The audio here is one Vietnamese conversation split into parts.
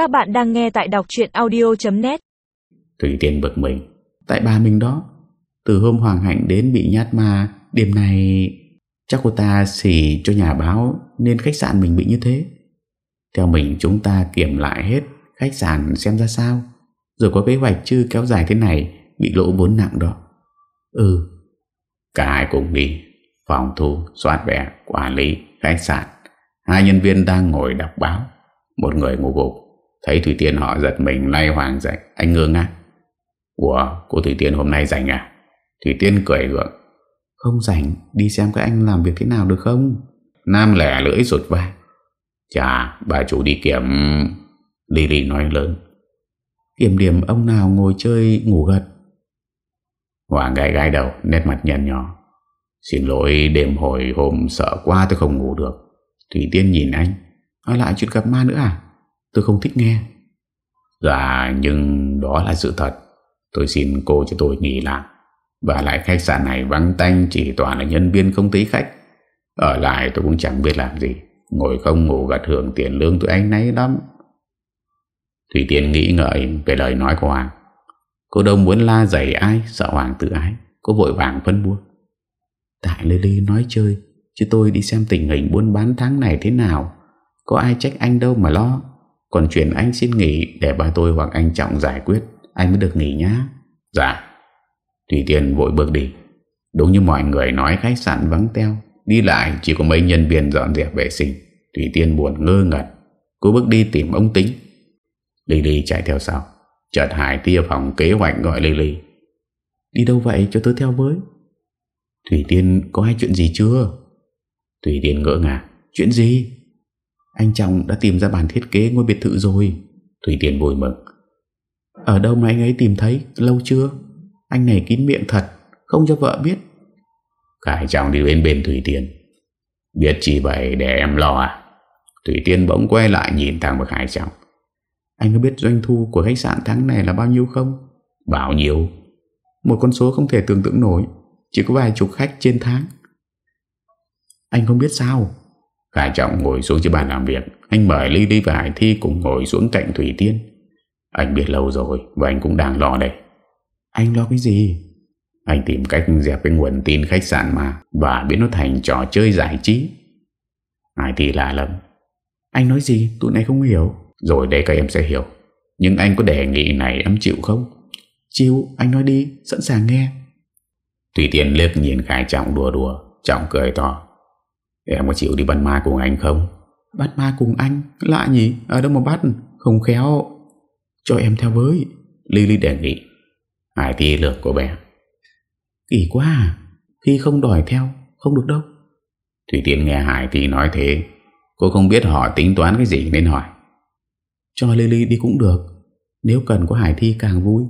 Các bạn đang nghe tại đọc chuyện audio.net Thủy Tiên bực mình. Tại bà mình đó Từ hôm Hoàng Hạnh đến bị nhát ma Đêm nay chắc cô ta xỉ cho nhà báo Nên khách sạn mình bị như thế. Theo mình chúng ta kiểm lại hết Khách sạn xem ra sao. Rồi có kế hoạch chứ kéo dài thế này Bị lỗ vốn nặng đó. Ừ Cả hai cùng đi Phòng thu, soát vé, quản lý, khách sạn. Hai nhân viên đang ngồi đọc báo. Một người ngủ gục Thấy Thủy Tiên họ giật mình, lay hoàng dậy. Anh ngơ ngác. Ủa, cô Thủy Tiên hôm nay rảnh à? Thủy Tiên cười gượng. Không rảnh, đi xem các anh làm việc thế nào được không? Nam lẻ lưỡi rụt vai. Chà, bà chủ đi kiểm. Lily nói lớn. Kiểm điểm ông nào ngồi chơi ngủ gật. Hoàng gai gai đầu, Nét mặt nhăn nhỏ Xin lỗi, đêm hồi hôm sợ quá tôi không ngủ được. Thủy Tiên nhìn anh. Nói lại chuyện gặp ma nữa à? Tôi không thích nghe. Dạ nhưng đó là sự thật. Tôi xin cô cho tôi nghỉ làm Và lại khách sạn này vắng tanh, Chỉ toàn là nhân viên không tí khách. Ở lại tôi cũng chẳng biết làm gì. Ngồi không ngủ gật hưởng tiền lương tụi anh nấy lắm. Thủy Tiên nghĩ ngợi về lời nói của Hoàng. Cô đâu muốn la dày ai, Sợ Hoàng tự ái. Cô vội vàng phân buông Tại Lily nói chơi, Chứ tôi đi xem tình hình buôn bán tháng này thế nào. Có ai trách anh đâu mà lo. Còn chuyện anh xin nghỉ Để ba tôi hoặc anh Trọng giải quyết, Anh mới được nghỉ nhá. Dạ. Thủy Tiên vội bước đi. Đúng như mọi người nói, khách sạn vắng teo. Đi lại, chỉ có mấy nhân viên dọn dẹp vệ sinh. Thủy Tiên buồn ngơ ngẩn. Cô bước đi tìm ông tính. Lily chạy theo sau. Chợt Hải tia phòng kế hoạch gọi Lily. Đi đâu vậy? Cho tôi theo với. Thủy Tiên, có hai chuyện gì chưa? Thủy Tiên ngỡ ngàng. Chuyện gì? Anh Trọng đã tìm ra bản thiết kế ngôi biệt thự rồi. Thủy Tiên vui mừng Ở đâu mà anh ấy tìm thấy? Lâu chưa? Anh này kín miệng thật Không cho vợ biết. Khải Trọng đi bên bên Thủy Tiên Biết chỉ vậy để em lo à? Thủy Tiên bỗng quay lại nhìn thằng bậc Hải Trọng. Anh có biết doanh thu của khách sạn tháng này là bao nhiêu không? Bao nhiêu? Một con số không thể tưởng tượng nổi Chỉ có vài chục khách trên tháng. Anh không biết sao Khải Trọng ngồi xuống trên bàn làm việc. Anh mời Ly Ly và Hải Thi cùng ngồi xuống cạnh Thủy Tiên. Anh biết lâu rồi Và anh cũng đang lo đây. Anh lo cái gì? Anh tìm cách dẹp cái nguồn tin khách sạn mà Và biến nó thành trò chơi giải trí. Hải Thi lạ lắm. Anh nói gì? Tụi này không hiểu. Rồi đây các em sẽ hiểu. Nhưng anh có đề nghị này em chịu không? Chịu anh nói đi Sẵn sàng nghe. Thủy Tiên liếc nhìn Khải Trọng đùa đùa Trọng cười to Em có chịu đi bắt ma cùng anh không? Bắt ma cùng anh? Lạ nhỉ Ở đâu mà bắt? Không khéo. Cho em theo với. Lily đề nghị. Hải thi lược của bé? Kỳ quá à. Khi không đòi theo Không được đâu. Thủy Tiên nghe Hải thi nói thế Cô không biết họ tính toán cái gì nên hỏi. Cho Lily đi cũng được. Nếu cần có Hải thi càng vui.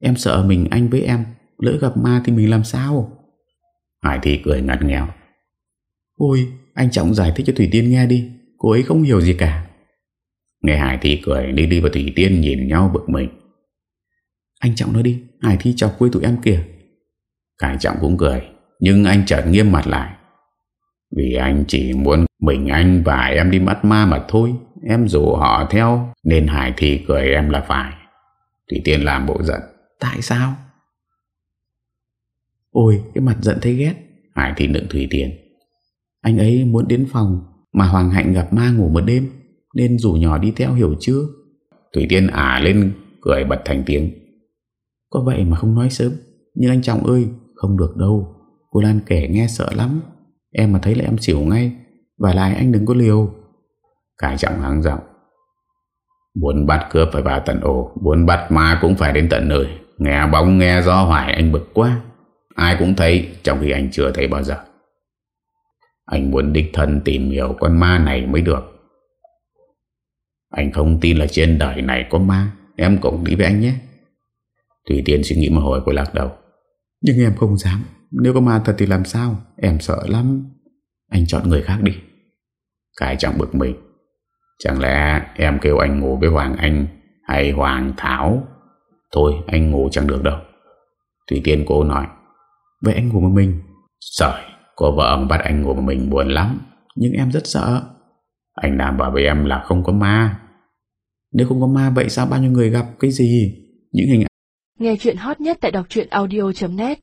Em sợ mình anh với em Lỡ gặp ma thì mình làm sao? Hải thi cười ngặt nghèo Ôi anh Trọng giải thích cho Thủy Tiên nghe đi. Cô ấy không hiểu gì cả. Nghe Hải Thi cười Lily và Thủy Tiên nhìn nhau bực mình. Anh Trọng nói đi Hải Thi chọc quê tụi em kìa. Hải Trọng cũng cười Nhưng anh chợt nghiêm mặt lại. Vì anh chỉ muốn mình anh và em đi bắt ma mà thôi Em rủ họ theo Nên Hải Thi cười em là phải. Thủy Tiên làm bộ giận. Tại sao? Ôi cái mặt giận thấy ghét. Hải Thi nựng Thủy Tiên anh ấy muốn đến phòng Mà Hoàng Hạnh gặp ma ngủ một đêm Nên rủ nhỏ đi theo hiểu chưa? Thủy Tiên ả lên cười bật thành tiếng. Có vậy mà không nói sớm Nhưng anh Trọng ơi Không được đâu. Cô Lan kể nghe sợ lắm. Em mà thấy là em xỉu ngay Và lại anh đừng có liều. Cái Trọng hắng giọng. Muốn bắt cướp phải vào tận ổ Muốn bắt ma cũng phải đến tận nơi. Nghe bóng nghe gió hoài anh bực quá. Ai cũng thấy Trong khi anh chưa thấy bao giờ anh muốn đích thân tìm hiểu con ma này mới được. Anh không tin là trên đời này có ma Em cũng đi với anh nhé. Thủy Tiên suy nghĩ một hồi của lắc đầu. Nhưng em không dám Nếu có ma thật thì làm sao? Em sợ lắm. Anh chọn người khác đi. Cái trọng bực mình. Chẳng lẽ em kêu anh ngủ với Hoàng Anh Hay Hoàng Thảo? Thôi anh ngủ chẳng được đâu. Thủy Tiên cô nói. Vậy anh ngủ một mình. Sợi Cô vợ ông bắt anh ngủ một mình buồn lắm, Nhưng em rất sợ. Anh đảm bảo với em là không có ma. Nếu không có ma vậy sao bao nhiêu người gặp cái gì? Những hình ảnh Nghe chuyện hot nhất tại đọc truyện audio.net